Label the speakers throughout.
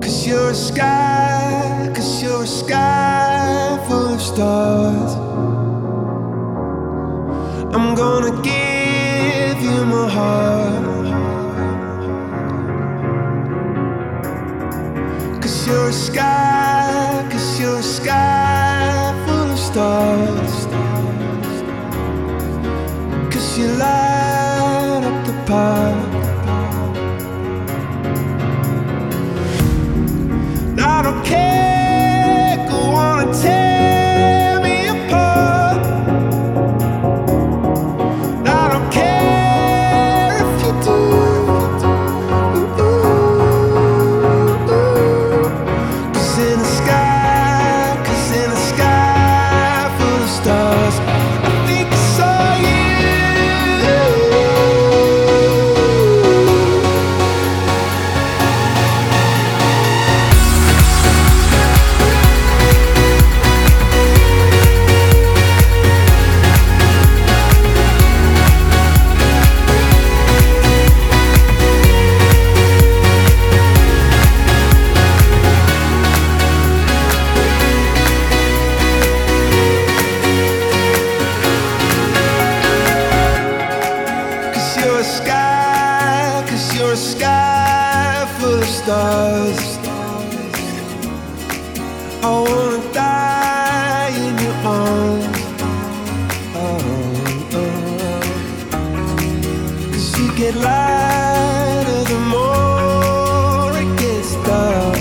Speaker 1: Cause you're a sky, cause you're a sky full of stars. I'm gonna give you my heart. Cause you're a sky, cause you're a sky full of stars. Cause you light up the park. You're a sky full of stars. I wanna die in your arms. Oh, oh. Cause you get lighter the more it gets dark.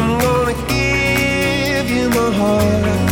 Speaker 1: I'm gonna give you my heart.